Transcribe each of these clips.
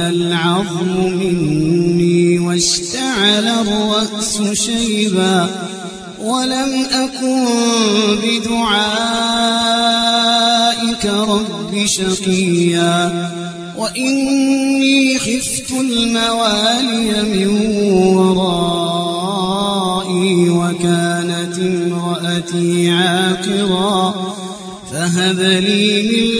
العظم مني واشتعل الرأس شيبا ولم أكن بدعائك رب شقيا وإني خفت الموالي من ورائي وكانت امرأتي عاقرا فهب لي من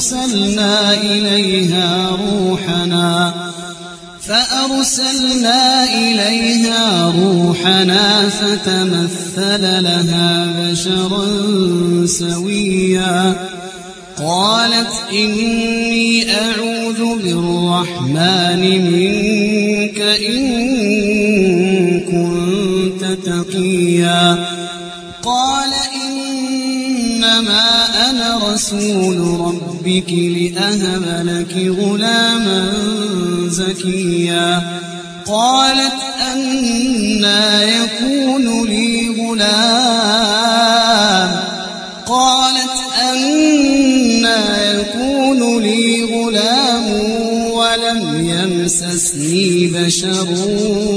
فأرسلنا إليها روحنا فأرسلنا إليها روحنا فتمثل لها بشرا سويا. قالت إني أعوذ بالرحمن منك إن كنت تقيا. قال إنما أنا رسول ربك لأهب لك غلاما زكيا. قالت أنا يكون لي غلام. قالت أنا يكون لي غلام ولم يمسسني بشر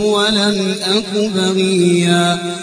ولم أك بغيا.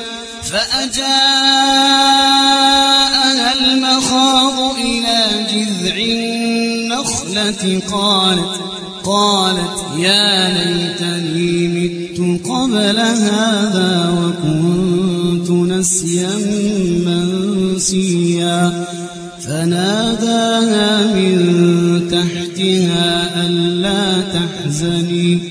فأجاءها المخاض إلى جذع النخلة قالت قالت يا ليتني مت قبل هذا وكنت نسيا منسيا. فناداها من تحتها ألا تحزني.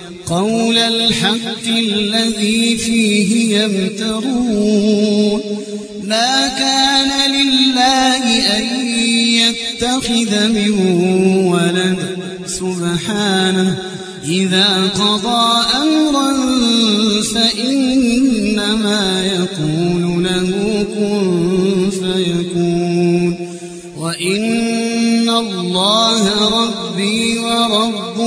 قول الحق الذي فيه يمترون ما كان لله أن يتخذ من ولد سبحانه إذا قضى أمرا فإنما يقول له كن فيكون وإن الله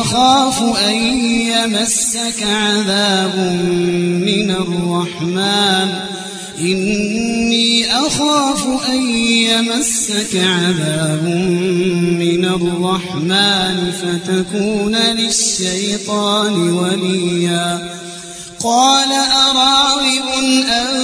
أخاف أن يمسك عذاب من الرحمن. إني أخاف أن يمسك عذاب من الرحمن فتكون للشيطان وليا. قال أراغب أنت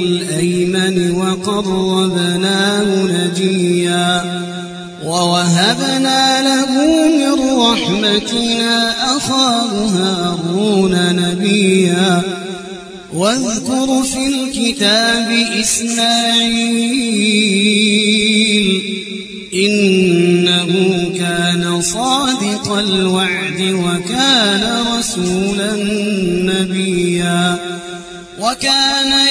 وقربناه نجيا ووهبنا له من رحمتنا أخاه هارون نبيا واذكر في الكتاب إسماعيل إنه كان صادق الوعد وكان رسولا نبيا وكان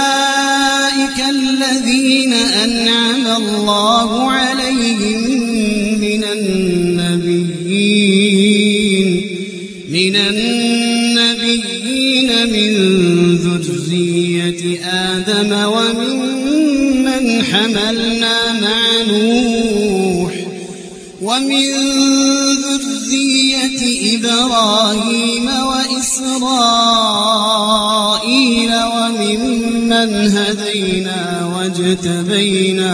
الله عليهم من النبيين من النبيين من ذرية آدم وممن حملنا مع نوح ومن ذرية إبراهيم وإسرائيل وممن هدينا واجتبينا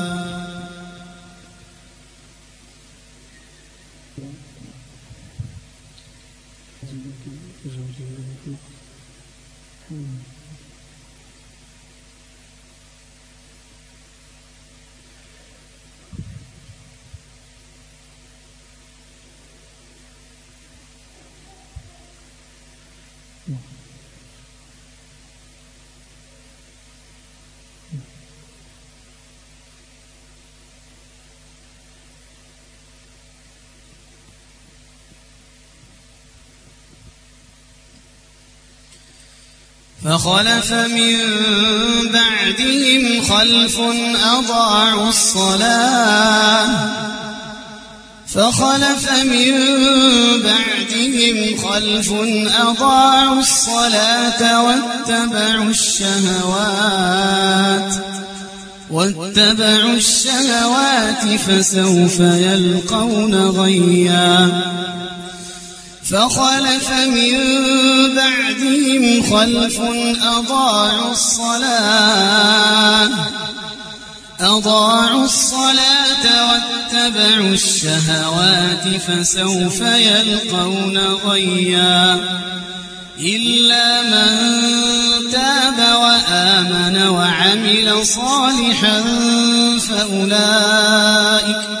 فخلف من بعدهم خلف أضاعوا الصلاة. فخلف من بعدهم خلف أضاعوا الصلاة واتبعوا الشهوات. واتبعوا الشهوات فسوف يلقون غيا. فخلف من بعدهم خلف أضاعوا الصلاة أضاعوا الصلاة واتبعوا الشهوات فسوف يلقون غيا إلا من تاب وآمن وعمل صالحا فأولئك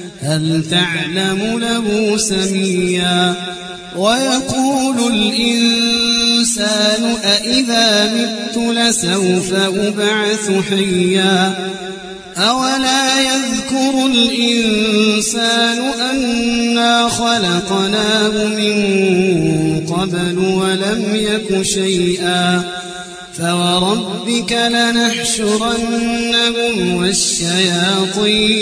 هل تعلم له سميا؟ ويقول الإنسان أئذا مت لسوف أبعث حيا؟ أولا يذكر الإنسان أنا خلقناه من قبل ولم يك شيئا؟ فوربك لنحشرنهم والشياطين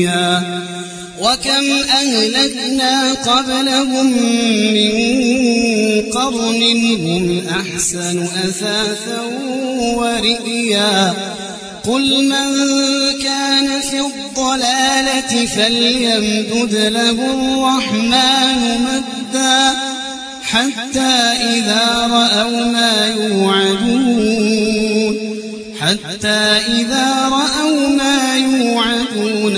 وكم أهلكنا قبلهم من قرن هم أحسن أثاثا ورئيا. قل من كان في الضلالة فليمدد له الرحمن مدا حتى إذا رأوا ما يوعدون. حتى إذا رأوا ما يوعدون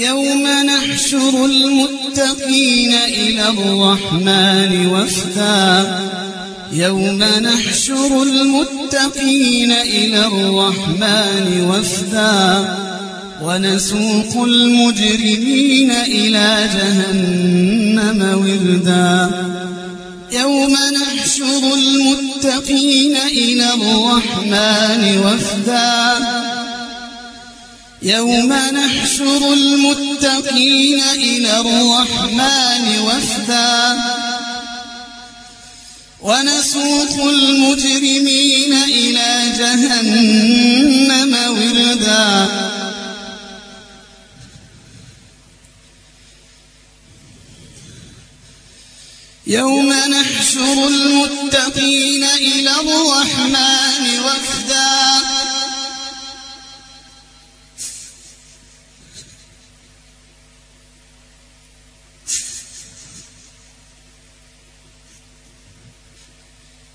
يوم نحشر المتقين إلى الرحمن وفدا. يوم نحشر المتقين إلى الرحمن وفدا. ونسوق المجرمين إلى جهنم وردا. يوم نحشر المتقين إلى الرحمن وفدا. يوم نحشر المتقين إلى الرحمن وفدا. ونسوق المجرمين إلى جهنم وردا. يوم نحشر المتقين إلى الرحمن وفدا.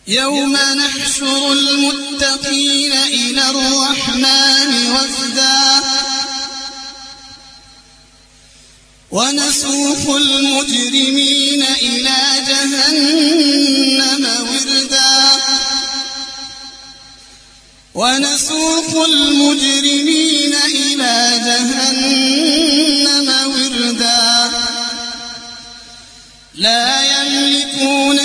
يوم نحشر المتقين إلى الرحمن وفدا. ونسوق المجرمين إلى جهنم وردا. ونسوق المجرمين إلى جهنم وردا. لا يملكون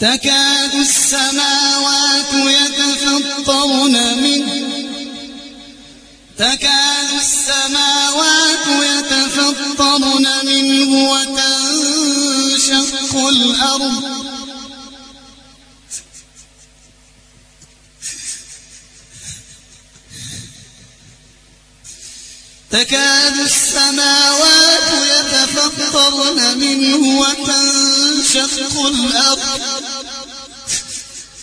تكاد السماوات يتفطرن منه. تكاد السماوات يتفطرن منه وتنشق الأرض. تكاد السماوات يتفطرن منه وتنشق الأرض.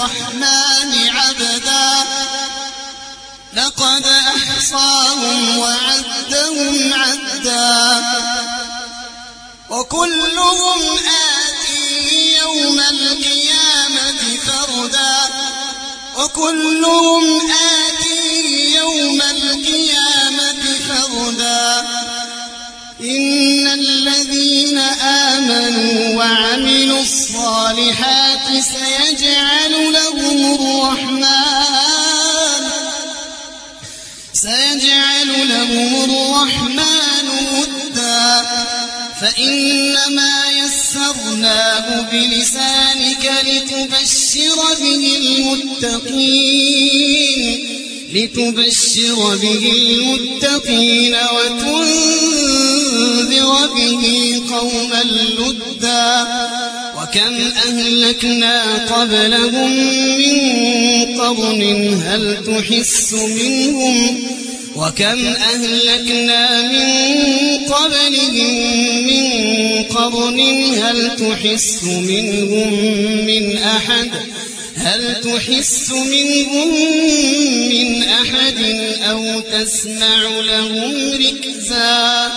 الرحمن عبدا. لقد أحصاهم وعدهم عدا. وكلهم آتي يوم القيامة فردا. وكلهم آتي يوم القيامة فردا. إن الذين آمنوا وعملوا الصالحات سيجعل لهم الرحمن سيجعل لهم الرحمن ودا فإنما يسرناه بلسانك لتبشر به المتقين لتبشر به المتقين وتنذر به قوما لدا وكم أهلكنا قبلهم من قرن هل تحس منهم وكم أهلكنا من قبلهم من قرن هل تحس منهم من أحد هل تحس منهم من أحد أو تسمع لهم ركزا